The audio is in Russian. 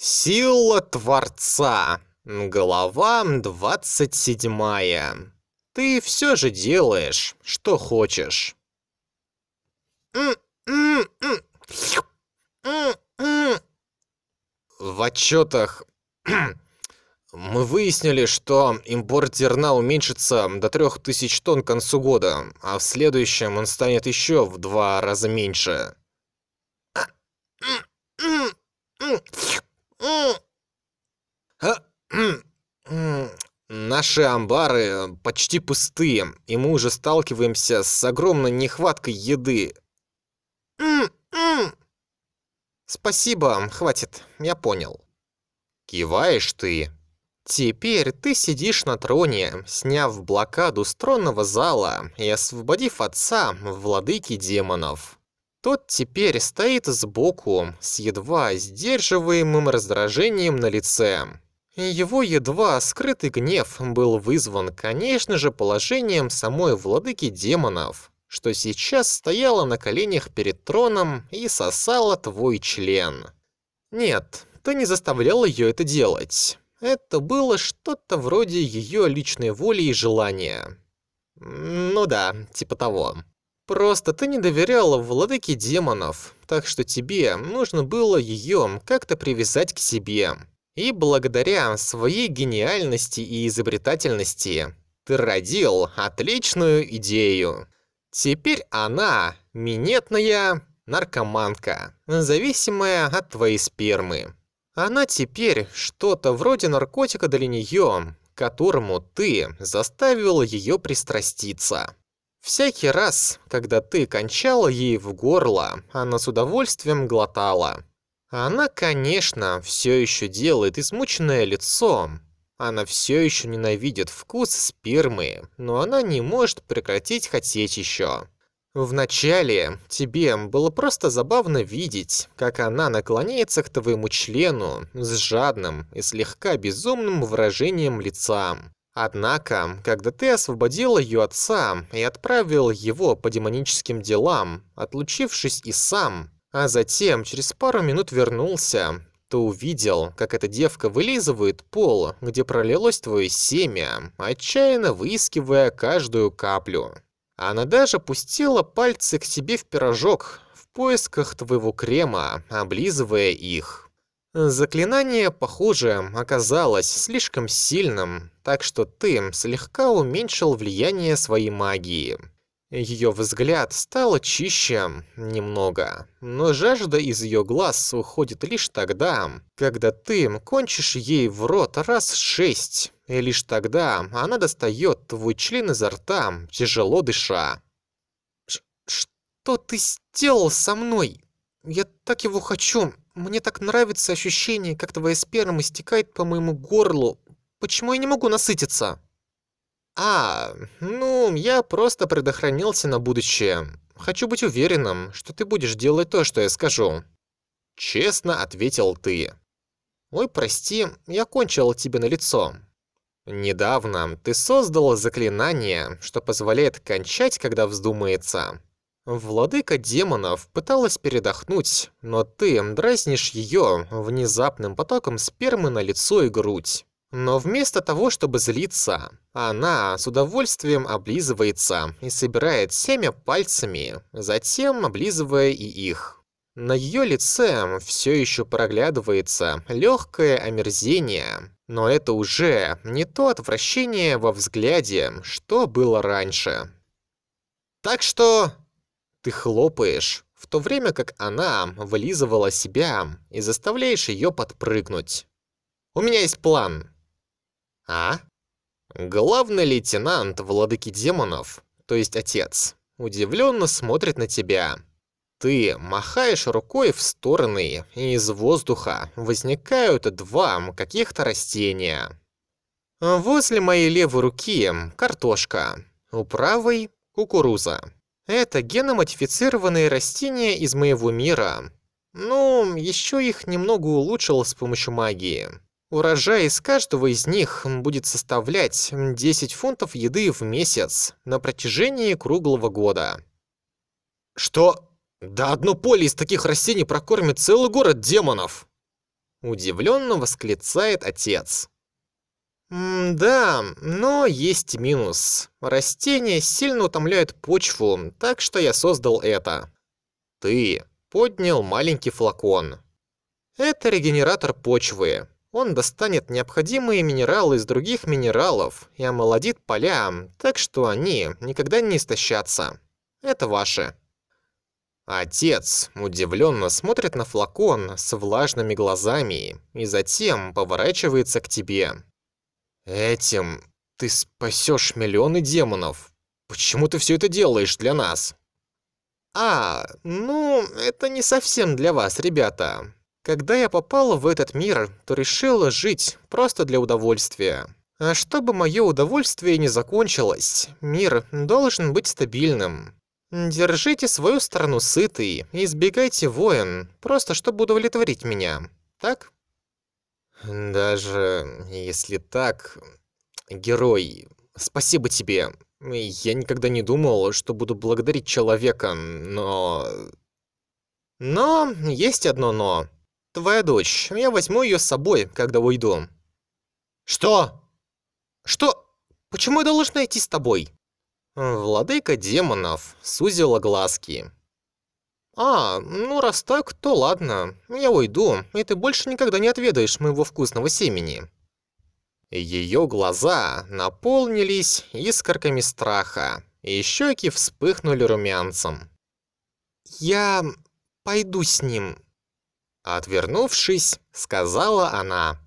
Сила Творца. Глава 27. Ты все же делаешь, что хочешь. В отчетах мы выяснили, что импорт зерна уменьшится до 3000 тонн к концу года, а в следующем он станет еще в два раза меньше. Наши амбары почти пустые, и мы уже сталкиваемся с огромной нехваткой еды. Спасибо, хватит, я понял. Киваешь ты. Теперь ты сидишь на троне, сняв блокаду с тронного зала и освободив отца, владыки демонов. Тот теперь стоит сбоку, с едва сдерживаемым раздражением на лице. Его едва скрытый гнев был вызван, конечно же, положением самой владыки демонов, что сейчас стояла на коленях перед троном и сосала твой член. Нет, ты не заставлял ее это делать. Это было что-то вроде ее личной воли и желания. Ну да, типа того. Просто ты не доверяла владыке демонов, так что тебе нужно было ее как-то привязать к себе. И благодаря своей гениальности и изобретательности ты родил отличную идею. Теперь она минетная наркоманка, зависимая от твоей спермы. Она теперь что-то вроде наркотика для нее, которому ты заставил ее пристраститься. Всякий раз, когда ты кончала ей в горло, она с удовольствием глотала. Она, конечно, все еще делает измученное лицо. Она все еще ненавидит вкус спермы, но она не может прекратить хотеть еще. Вначале тебе было просто забавно видеть, как она наклоняется к твоему члену с жадным и слегка безумным выражением лица. Однако, когда ты освободил ее отца и отправил его по демоническим делам, отлучившись и сам, а затем через пару минут вернулся, то увидел, как эта девка вылизывает пол, где пролилось твое семя, отчаянно выискивая каждую каплю. Она даже пустила пальцы к себе в пирожок в поисках твоего крема, облизывая их. Заклинание, похоже, оказалось слишком сильным, так что ты слегка уменьшил влияние своей магии. Ее взгляд стал чище немного, но жажда из ее глаз уходит лишь тогда, когда ты кончишь ей в рот раз шесть, и лишь тогда она достает твой член изо рта, тяжело дыша. «Что ты сделал со мной? Я так его хочу. Мне так нравится ощущение, как твоя сперма стекает по моему горлу. Почему я не могу насытиться?» «А, ну, я просто предохранился на будущее. Хочу быть уверенным, что ты будешь делать то, что я скажу». Честно ответил ты. «Ой, прости, я кончил тебе на лицо. Недавно ты создал заклинание, что позволяет кончать, когда вздумается. Владыка демонов пыталась передохнуть, но ты дразнишь ее внезапным потоком спермы на лицо и грудь. Но вместо того, чтобы злиться, она с удовольствием облизывается и собирает семя пальцами, затем облизывая и их. На ее лице все еще проглядывается легкое омерзение, но это уже не то отвращение во взгляде, что было раньше. Так что ты хлопаешь, в то время как она вылизывала себя и заставляешь ее подпрыгнуть. У меня есть план. А? Главный лейтенант владыки демонов, то есть отец, удивленно смотрит на тебя. Ты махаешь рукой в стороны, и из воздуха возникают два каких-то растения. Возле моей левой руки картошка, у правой кукуруза. Это геномодифицированные растения из моего мира. Ну, еще их немного улучшил с помощью магии. Урожай из каждого из них будет составлять 10 фунтов еды в месяц на протяжении круглого года. Что? Да одно поле из таких растений прокормит целый город демонов. Удивленно восклицает отец. «Да, но есть минус. Растения сильно утомляют почву, так что я создал это. Ты поднял маленький флакон. Это регенератор почвы. Он достанет необходимые минералы из других минералов и омолодит поля, так что они никогда не истощатся. Это ваше. Отец удивленно смотрит на флакон с влажными глазами и затем поворачивается к тебе. Этим ты спасешь миллионы демонов. Почему ты все это делаешь для нас? А, ну, это не совсем для вас, ребята. Когда я попал в этот мир, то решил жить просто для удовольствия. А чтобы мое удовольствие не закончилось, мир должен быть стабильным. Держите свою сторону сытой и избегайте воин, просто чтобы удовлетворить меня. Так? Даже если так, герой, спасибо тебе. Я никогда не думал, что буду благодарить человека, но... Но есть одно но. Твоя дочь, я возьму ее с собой, когда уйду. Что? Что? Почему я должна идти с тобой? Владыка демонов сузила глазки. «А, ну раз так, то ладно. Я уйду, и ты больше никогда не отведаешь моего вкусного семени». Ее глаза наполнились искорками страха, и щеки вспыхнули румянцем. «Я пойду с ним», — отвернувшись, сказала она.